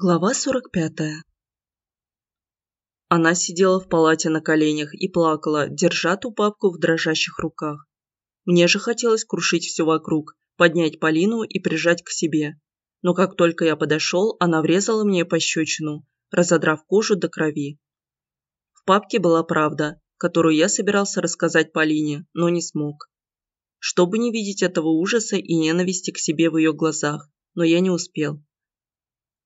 Глава 45. Она сидела в палате на коленях и плакала, держа ту папку в дрожащих руках. Мне же хотелось крушить все вокруг, поднять Полину и прижать к себе. Но как только я подошел, она врезала мне пощечину, разодрав кожу до крови. В папке была правда, которую я собирался рассказать Полине, но не смог. Чтобы не видеть этого ужаса и ненависти к себе в ее глазах, но я не успел.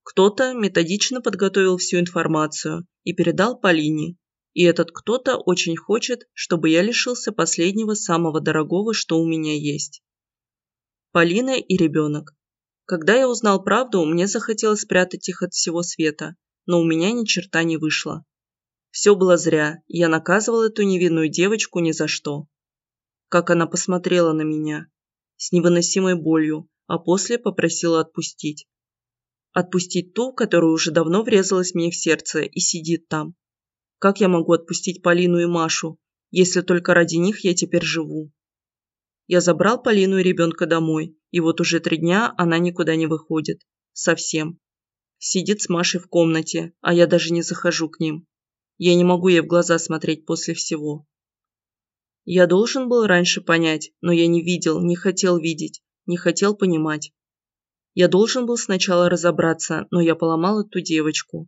Кто-то методично подготовил всю информацию и передал Полине, и этот кто-то очень хочет, чтобы я лишился последнего самого дорогого, что у меня есть. Полина и ребенок. Когда я узнал правду, мне захотелось спрятать их от всего света, но у меня ни черта не вышло. Все было зря, я наказывал эту невинную девочку ни за что. Как она посмотрела на меня. С невыносимой болью, а после попросила отпустить. Отпустить ту, которая уже давно врезалась мне в сердце и сидит там. Как я могу отпустить Полину и Машу, если только ради них я теперь живу? Я забрал Полину и ребенка домой, и вот уже три дня она никуда не выходит. Совсем. Сидит с Машей в комнате, а я даже не захожу к ним. Я не могу ей в глаза смотреть после всего. Я должен был раньше понять, но я не видел, не хотел видеть, не хотел понимать. Я должен был сначала разобраться, но я поломал эту девочку.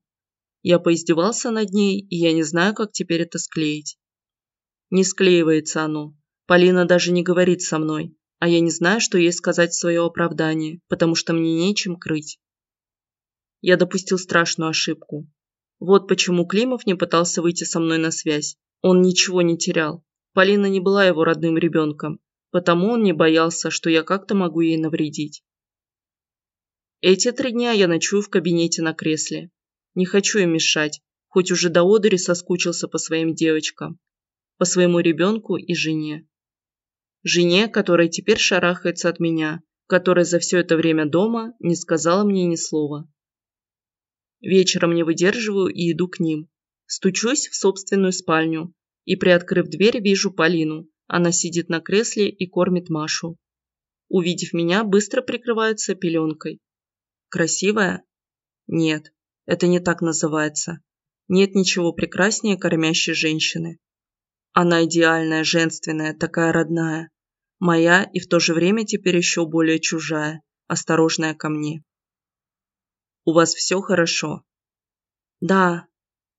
Я поиздевался над ней, и я не знаю, как теперь это склеить. Не склеивается оно. Полина даже не говорит со мной, а я не знаю, что ей сказать в свое оправдание, потому что мне нечем крыть. Я допустил страшную ошибку. Вот почему Климов не пытался выйти со мной на связь. Он ничего не терял. Полина не была его родным ребенком, потому он не боялся, что я как-то могу ей навредить. Эти три дня я ночую в кабинете на кресле. Не хочу им мешать, хоть уже до одури соскучился по своим девочкам, по своему ребенку и жене. Жене, которая теперь шарахается от меня, которая за все это время дома не сказала мне ни слова. Вечером не выдерживаю и иду к ним. Стучусь в собственную спальню и, приоткрыв дверь, вижу Полину. Она сидит на кресле и кормит Машу. Увидев меня, быстро прикрывается пеленкой. Красивая? Нет, это не так называется. Нет ничего прекраснее кормящей женщины. Она идеальная, женственная, такая родная. Моя и в то же время теперь еще более чужая, осторожная ко мне. У вас все хорошо? Да.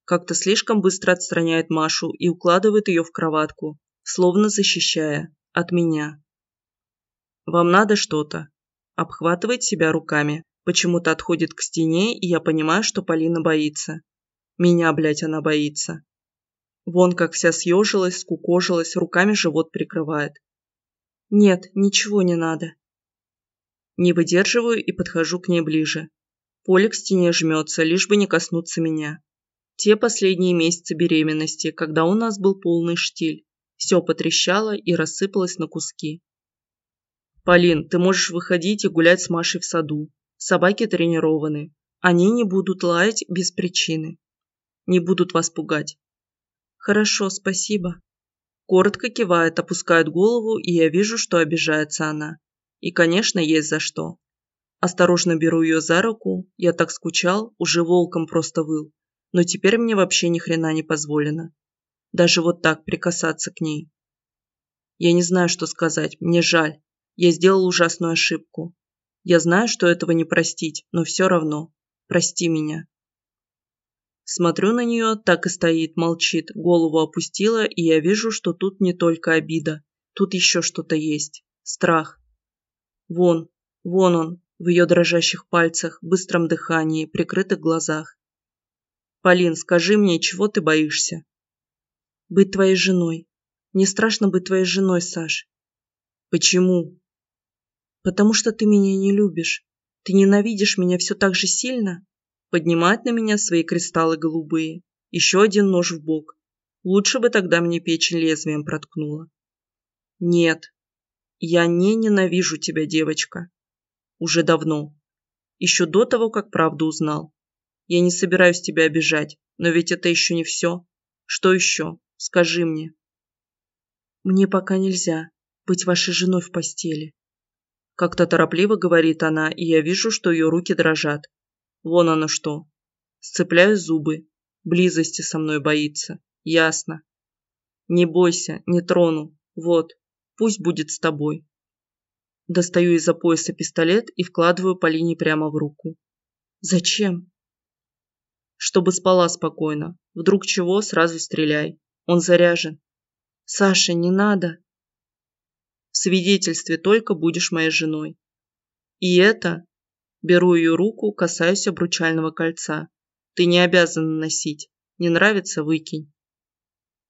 Как-то слишком быстро отстраняет Машу и укладывает ее в кроватку, словно защищая от меня. Вам надо что-то? Обхватывает себя руками, Почему-то отходит к стене, и я понимаю, что Полина боится. Меня, блядь, она боится. Вон как вся съежилась, скукожилась, руками живот прикрывает. Нет, ничего не надо. Не выдерживаю и подхожу к ней ближе. Поле к стене жмется, лишь бы не коснуться меня. Те последние месяцы беременности, когда у нас был полный штиль. Все потрещало и рассыпалось на куски. «Полин, ты можешь выходить и гулять с Машей в саду. Собаки тренированы. Они не будут лаять без причины. Не будут вас пугать. Хорошо, спасибо. Коротко кивает, опускает голову, и я вижу, что обижается она. И, конечно, есть за что. Осторожно беру ее за руку. Я так скучал, уже волком просто выл. Но теперь мне вообще ни хрена не позволено. Даже вот так прикасаться к ней. Я не знаю, что сказать. Мне жаль. Я сделал ужасную ошибку. Я знаю, что этого не простить, но все равно. Прости меня. Смотрю на нее, так и стоит, молчит, голову опустила, и я вижу, что тут не только обида. Тут еще что-то есть. Страх. Вон, вон он, в ее дрожащих пальцах, быстром дыхании, прикрытых глазах. «Полин, скажи мне, чего ты боишься?» «Быть твоей женой. Мне страшно быть твоей женой, Саш». «Почему?» Потому что ты меня не любишь. Ты ненавидишь меня все так же сильно?» Поднимает на меня свои кристаллы голубые. Еще один нож в бок. Лучше бы тогда мне печень лезвием проткнула. «Нет, я не ненавижу тебя, девочка. Уже давно. Еще до того, как правду узнал. Я не собираюсь тебя обижать, но ведь это еще не все. Что еще? Скажи мне. Мне пока нельзя быть вашей женой в постели. Как-то торопливо говорит она, и я вижу, что ее руки дрожат. Вон оно что. Сцепляю зубы. Близости со мной боится. Ясно. Не бойся, не трону. Вот, пусть будет с тобой. Достаю из-за пояса пистолет и вкладываю Полине прямо в руку. Зачем? Чтобы спала спокойно. Вдруг чего, сразу стреляй. Он заряжен. Саша, не надо. В свидетельстве только будешь моей женой. И это... Беру ее руку, касаюсь обручального кольца. Ты не обязана носить. Не нравится – выкинь.